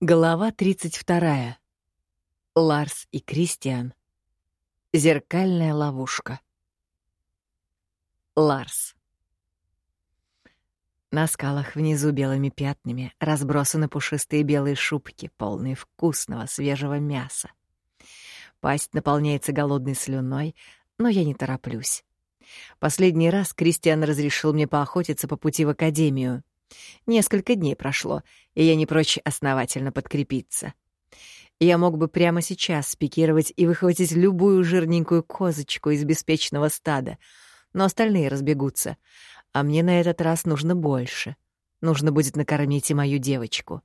Глава 32. Ларс и Кристиан. Зеркальная ловушка. Ларс. На скалах внизу белыми пятнами разбросаны пушистые белые шубки, полные вкусного свежего мяса. Пасть наполняется голодной слюной, но я не тороплюсь. Последний раз Кристиан разрешил мне поохотиться по пути в академию — Несколько дней прошло, и я не прочь основательно подкрепиться. Я мог бы прямо сейчас спикировать и выхватить любую жирненькую козочку из беспечного стада, но остальные разбегутся, а мне на этот раз нужно больше. Нужно будет накормить и мою девочку.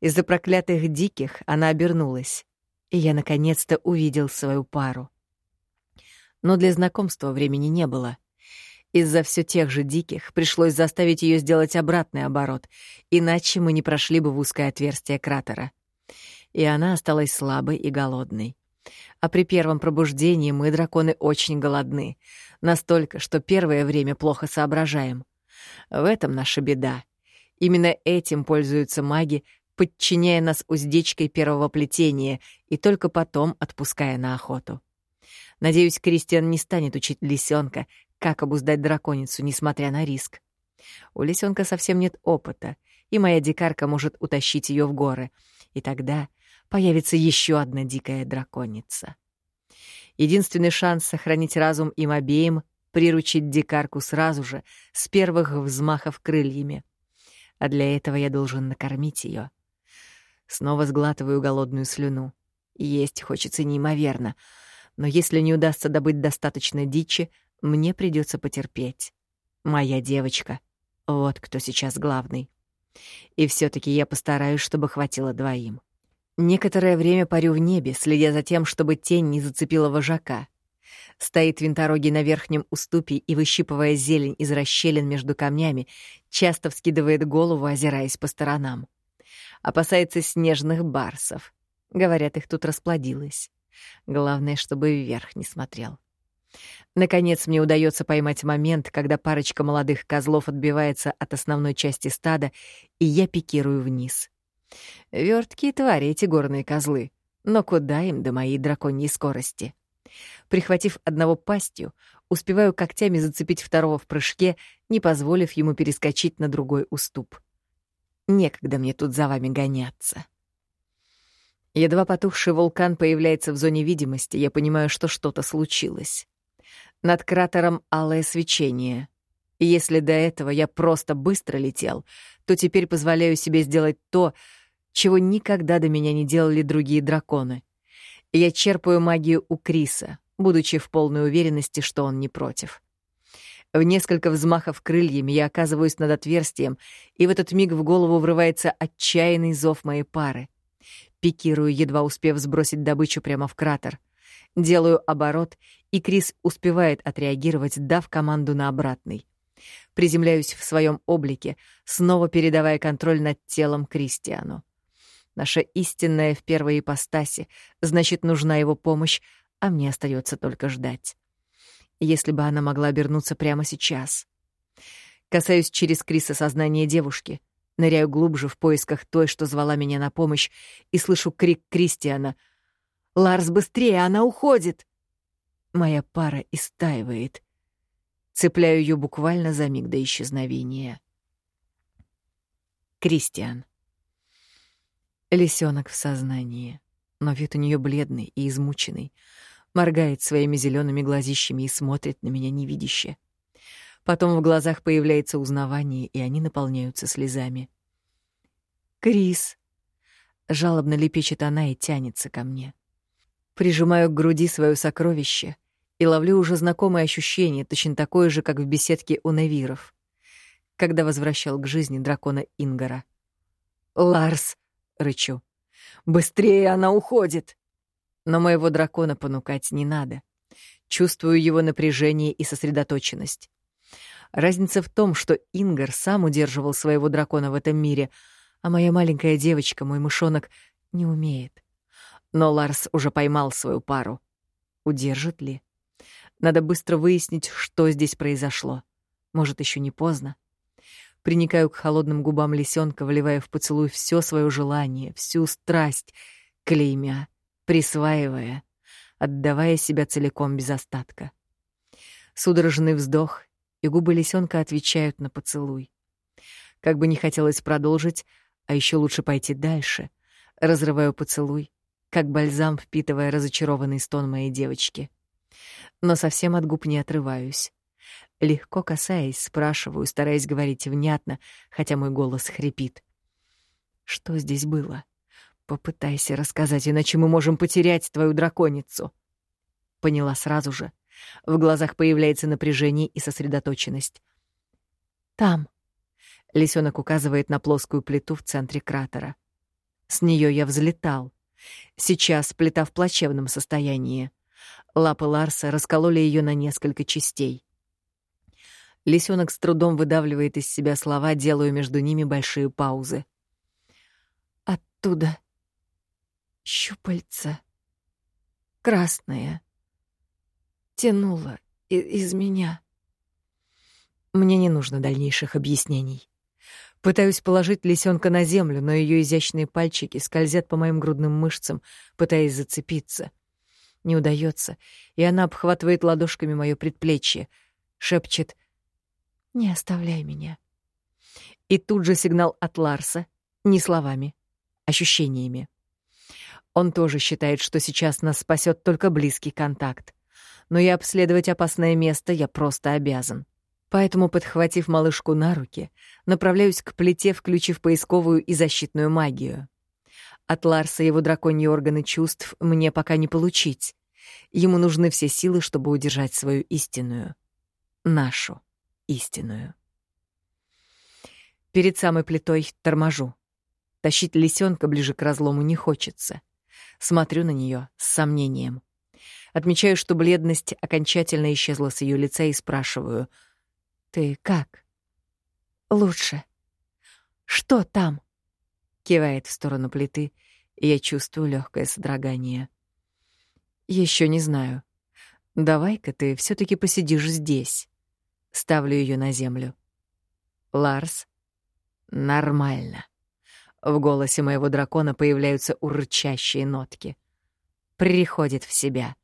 Из-за проклятых диких она обернулась, и я наконец-то увидел свою пару. Но для знакомства времени не было — из-за все тех же диких пришлось заставить ее сделать обратный оборот, иначе мы не прошли бы в узкое отверстие кратера. И она осталась слабой и голодной. А при первом пробуждении мы, драконы, очень голодны. Настолько, что первое время плохо соображаем. В этом наша беда. Именно этим пользуются маги, подчиняя нас уздечкой первого плетения и только потом отпуская на охоту. Надеюсь, Кристиан не станет учить лисенка, как обуздать драконицу, несмотря на риск. У лисенка совсем нет опыта, и моя дикарка может утащить ее в горы, и тогда появится еще одна дикая драконица. Единственный шанс сохранить разум им обеим — приручить дикарку сразу же, с первых взмахов крыльями. А для этого я должен накормить ее. Снова сглатываю голодную слюну. Есть хочется неимоверно, но если не удастся добыть достаточно дичи, мне придется потерпеть. Моя девочка. Вот кто сейчас главный. И все таки я постараюсь, чтобы хватило двоим. Некоторое время парю в небе, следя за тем, чтобы тень не зацепила вожака. Стоит винторогий на верхнем уступе и, выщипывая зелень из расщелин между камнями, часто вскидывает голову, озираясь по сторонам. Опасается снежных барсов. Говорят, их тут расплодилось. Главное, чтобы вверх не смотрел. Наконец мне удается поймать момент, когда парочка молодых козлов отбивается от основной части стада, и я пикирую вниз. Верткие твари эти горные козлы, но куда им до моей драконьей скорости? Прихватив одного пастью, успеваю когтями зацепить второго в прыжке, не позволив ему перескочить на другой уступ. Некогда мне тут за вами гоняться. Едва потухший вулкан появляется в зоне видимости, я понимаю, что что-то случилось. Над кратером алое свечение. Если до этого я просто быстро летел, то теперь позволяю себе сделать то, чего никогда до меня не делали другие драконы. Я черпаю магию у Криса, будучи в полной уверенности, что он не против. В несколько взмахов крыльями я оказываюсь над отверстием, и в этот миг в голову врывается отчаянный зов моей пары. Пикирую, едва успев сбросить добычу прямо в кратер. Делаю оборот, и Крис успевает отреагировать, дав команду на обратный. Приземляюсь в своем облике, снова передавая контроль над телом Кристиану. Наша истинная в первой ипостаси, значит, нужна его помощь, а мне остается только ждать. Если бы она могла обернуться прямо сейчас. Касаюсь через Криса сознания девушки, ныряю глубже в поисках той, что звала меня на помощь, и слышу крик Кристиана — Ларс, быстрее, она уходит!» Моя пара истаивает. Цепляю ее буквально за миг до исчезновения. Кристиан. Лисенок в сознании, но вид у нее бледный и измученный. Моргает своими зелеными глазищами и смотрит на меня невидяще. Потом в глазах появляется узнавание, и они наполняются слезами. «Крис!» — жалобно лепечет она и тянется ко мне. Прижимаю к груди свое сокровище и ловлю уже знакомое ощущение, точно такое же, как в беседке у Невиров, когда возвращал к жизни дракона Ингара. «Ларс!» — рычу. «Быстрее она уходит!» Но моего дракона понукать не надо. Чувствую его напряжение и сосредоточенность. Разница в том, что Ингар сам удерживал своего дракона в этом мире, а моя маленькая девочка, мой мышонок, не умеет. Но Ларс уже поймал свою пару. Удержит ли? Надо быстро выяснить, что здесь произошло. Может, еще не поздно. приникаю к холодным губам лисенка, вливая в поцелуй все свое желание, всю страсть, клеймя, присваивая, отдавая себя целиком без остатка. Судорожный вздох, и губы лисенка отвечают на поцелуй. Как бы не хотелось продолжить, а еще лучше пойти дальше, разрываю поцелуй, как бальзам впитывая разочарованный стон моей девочки. Но совсем от губ не отрываюсь. Легко касаясь, спрашиваю, стараясь говорить внятно, хотя мой голос хрипит. Что здесь было? Попытайся рассказать, иначе мы можем потерять твою драконицу. Поняла сразу же. В глазах появляется напряжение и сосредоточенность. Там. Лисенок указывает на плоскую плиту в центре кратера. С нее я взлетал. Сейчас плита в плачевном состоянии. Лапы Ларса раскололи ее на несколько частей. Лисенок с трудом выдавливает из себя слова, делая между ними большие паузы. Оттуда щупальца красное тянуло из меня. Мне не нужно дальнейших объяснений. Пытаюсь положить лисенка на землю, но ее изящные пальчики скользят по моим грудным мышцам, пытаясь зацепиться. Не удается, и она обхватывает ладошками мое предплечье, шепчет «Не оставляй меня». И тут же сигнал от Ларса, не словами, ощущениями. Он тоже считает, что сейчас нас спасет только близкий контакт. Но и обследовать опасное место я просто обязан. Поэтому, подхватив малышку на руки, направляюсь к плите, включив поисковую и защитную магию. От Ларса его драконьи органы чувств мне пока не получить. Ему нужны все силы, чтобы удержать свою истинную. Нашу истинную. Перед самой плитой торможу. Тащить лисенка ближе к разлому не хочется. Смотрю на нее с сомнением. Отмечаю, что бледность окончательно исчезла с ее лица и спрашиваю — ты как? Лучше. Что там? Кивает в сторону плиты, и я чувствую легкое содрогание. Еще не знаю. Давай-ка ты все таки посидишь здесь. Ставлю ее на землю. Ларс. Нормально. В голосе моего дракона появляются урчащие нотки. Приходит в себя.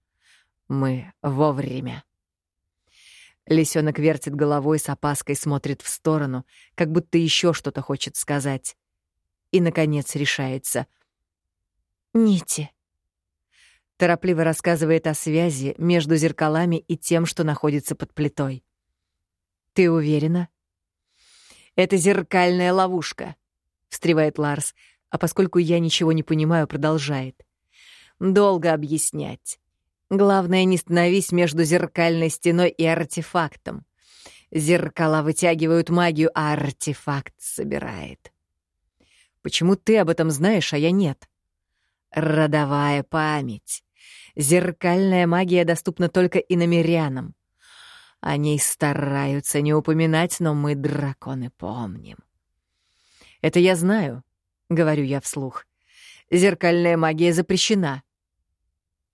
Мы вовремя. Лисенок вертит головой с опаской, смотрит в сторону, как будто еще что-то хочет сказать. И, наконец, решается. «Нити». Торопливо рассказывает о связи между зеркалами и тем, что находится под плитой. «Ты уверена?» «Это зеркальная ловушка», — встревает Ларс, а поскольку я ничего не понимаю, продолжает. «Долго объяснять. Главное, не становись между зеркальной стеной и артефактом. Зеркала вытягивают магию, а артефакт собирает. Почему ты об этом знаешь, а я нет? Родовая память. Зеркальная магия доступна только иномерянам. О ней стараются не упоминать, но мы, драконы, помним. Это я знаю, — говорю я вслух. Зеркальная магия запрещена.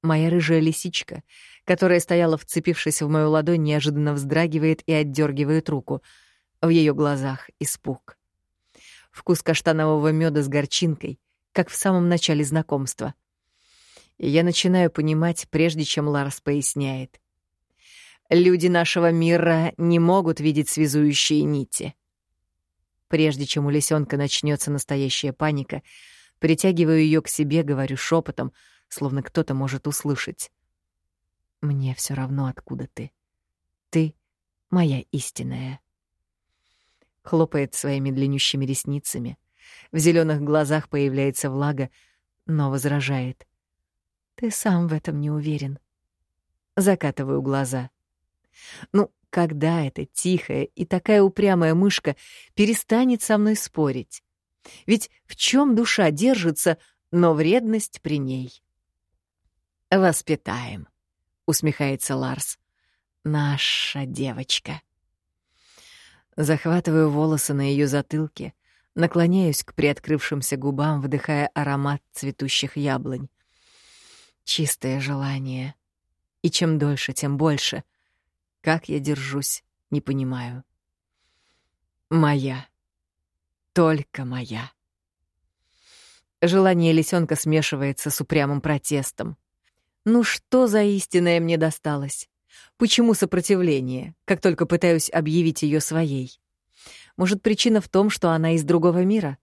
Моя рыжая лисичка, которая стояла, вцепившись в мою ладонь, неожиданно вздрагивает и отдергивает руку. В ее глазах испуг. Вкус каштанового меда с горчинкой, как в самом начале знакомства. И я начинаю понимать, прежде чем Ларс поясняет. Люди нашего мира не могут видеть связующие нити. Прежде чем у лисенка начнется настоящая паника, притягиваю ее к себе, говорю шепотом, словно кто-то может услышать. «Мне все равно, откуда ты. Ты — моя истинная». Хлопает своими длиннющими ресницами. В зеленых глазах появляется влага, но возражает. «Ты сам в этом не уверен». Закатываю глаза. «Ну, когда эта тихая и такая упрямая мышка перестанет со мной спорить? Ведь в чем душа держится, но вредность при ней?» «Воспитаем», — усмехается Ларс. «Наша девочка». Захватываю волосы на ее затылке, наклоняюсь к приоткрывшимся губам, вдыхая аромат цветущих яблонь. Чистое желание. И чем дольше, тем больше. Как я держусь, не понимаю. «Моя», только моя. Желание лисенка смешивается с упрямым протестом. Ну что за истинное мне досталось? Почему сопротивление, как только пытаюсь объявить ее своей? Может, причина в том, что она из другого мира?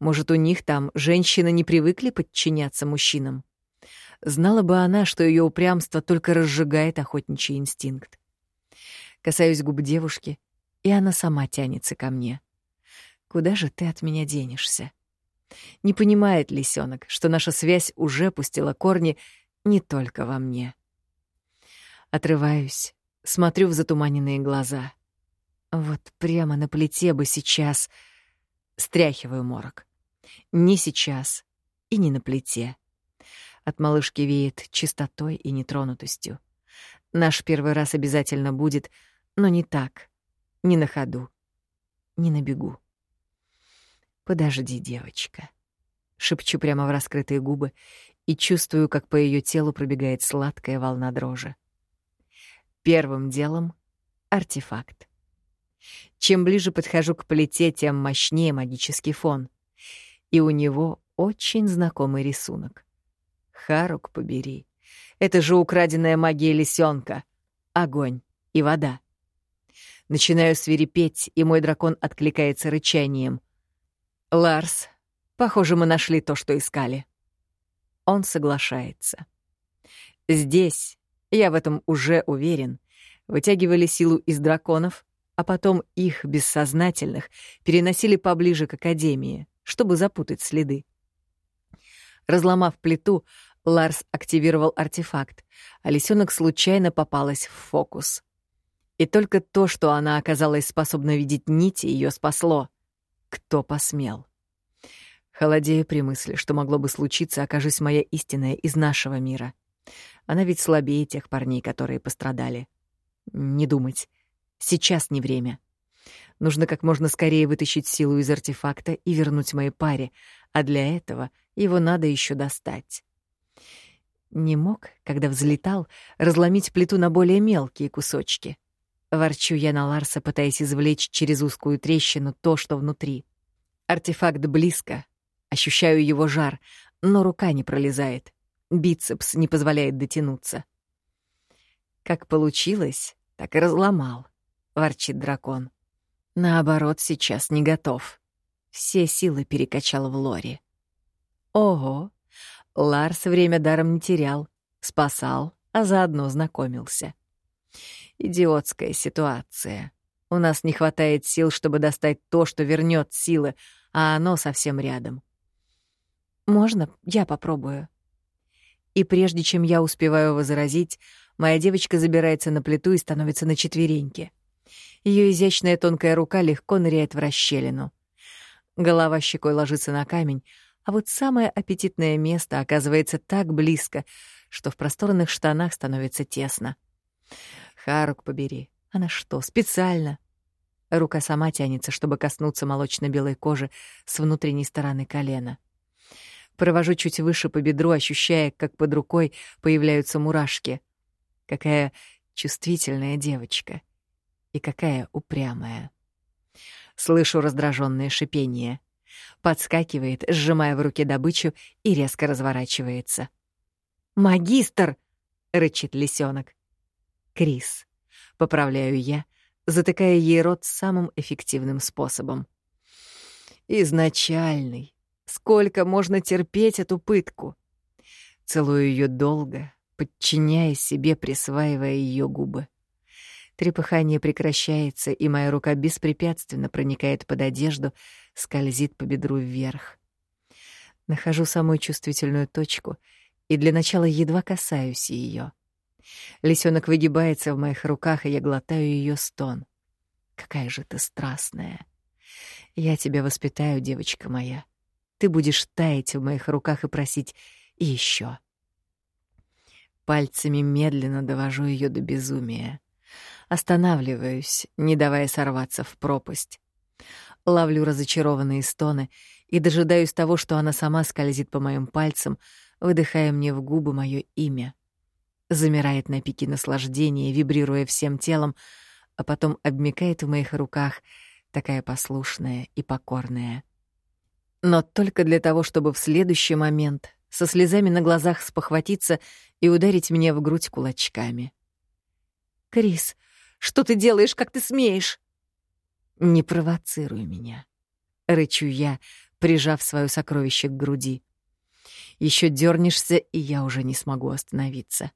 Может, у них там женщины не привыкли подчиняться мужчинам? Знала бы она, что ее упрямство только разжигает охотничий инстинкт. Касаюсь губ девушки, и она сама тянется ко мне. Куда же ты от меня денешься? Не понимает лисенок, что наша связь уже пустила корни не только во мне. Отрываюсь, смотрю в затуманенные глаза. Вот прямо на плите бы сейчас стряхиваю морок. Не сейчас и не на плите. От малышки веет чистотой и нетронутостью. Наш первый раз обязательно будет, но не так, не на ходу, не на бегу. «Подожди, девочка», — шепчу прямо в раскрытые губы и чувствую, как по ее телу пробегает сладкая волна дрожи. Первым делом — артефакт. Чем ближе подхожу к плите, тем мощнее магический фон. И у него очень знакомый рисунок. Харук побери. Это же украденная магия лисенка. Огонь и вода. Начинаю свирепеть, и мой дракон откликается рычанием. «Ларс, похоже, мы нашли то, что искали». Он соглашается. Здесь, я в этом уже уверен, вытягивали силу из драконов, а потом их, бессознательных, переносили поближе к Академии, чтобы запутать следы. Разломав плиту, Ларс активировал артефакт, а лисенок случайно попалась в фокус. И только то, что она оказалась способна видеть нити, ее спасло. Кто посмел? Холодея при мысли, что могло бы случиться, окажись моя истинная из нашего мира. Она ведь слабее тех парней, которые пострадали. Не думать. Сейчас не время. Нужно как можно скорее вытащить силу из артефакта и вернуть моей паре, а для этого его надо еще достать. Не мог, когда взлетал, разломить плиту на более мелкие кусочки. Ворчу я на Ларса, пытаясь извлечь через узкую трещину то, что внутри. Артефакт близко. Ощущаю его жар, но рука не пролезает. Бицепс не позволяет дотянуться. Как получилось, так и разломал, — ворчит дракон. Наоборот, сейчас не готов. Все силы перекачал в лоре. Ого, Ларс время даром не терял, спасал, а заодно знакомился. Идиотская ситуация. У нас не хватает сил, чтобы достать то, что вернет силы, а оно совсем рядом. Можно я попробую? И прежде чем я успеваю возразить, моя девочка забирается на плиту и становится на четвереньки. Ее изящная тонкая рука легко ныряет в расщелину. Голова щекой ложится на камень, а вот самое аппетитное место оказывается так близко, что в просторных штанах становится тесно. Харук побери. Она что, специально? Рука сама тянется, чтобы коснуться молочно-белой кожи с внутренней стороны колена. Провожу чуть выше по бедру, ощущая, как под рукой появляются мурашки. Какая чувствительная девочка. И какая упрямая. Слышу раздраженное шипение подскакивает, сжимая в руке добычу и резко разворачивается. «Магистр!» — рычит лисенок. «Крис», — поправляю я, затыкая ей рот самым эффективным способом. «Изначальный. Сколько можно терпеть эту пытку?» Целую ее долго, подчиняя себе, присваивая ее губы. Трепыхание прекращается, и моя рука беспрепятственно проникает под одежду, скользит по бедру вверх. Нахожу самую чувствительную точку и для начала едва касаюсь ее. Лисенок выгибается в моих руках, и я глотаю ее стон. Какая же ты страстная. Я тебя воспитаю, девочка моя. Ты будешь таять в моих руках и просить еще. Пальцами медленно довожу ее до безумия. Останавливаюсь, не давая сорваться в пропасть. Ловлю разочарованные стоны и дожидаюсь того, что она сама скользит по моим пальцам, выдыхая мне в губы мое имя. Замирает на пике наслаждения, вибрируя всем телом, а потом обмикает в моих руках, такая послушная и покорная — Но только для того, чтобы в следующий момент со слезами на глазах спохватиться и ударить меня в грудь кулачками. «Крис, что ты делаешь, как ты смеешь?» «Не провоцируй меня», — рычу я, прижав свое сокровище к груди. Еще дернешься, и я уже не смогу остановиться.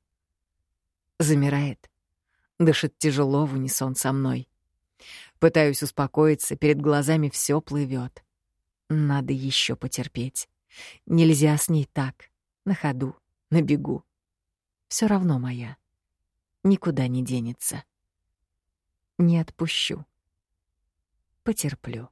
Замирает. Дышит тяжело в унисон со мной. Пытаюсь успокоиться, перед глазами все плывет. Надо еще потерпеть. Нельзя с ней так, на ходу, на бегу. Все равно моя. Никуда не денется. Не отпущу. Потерплю.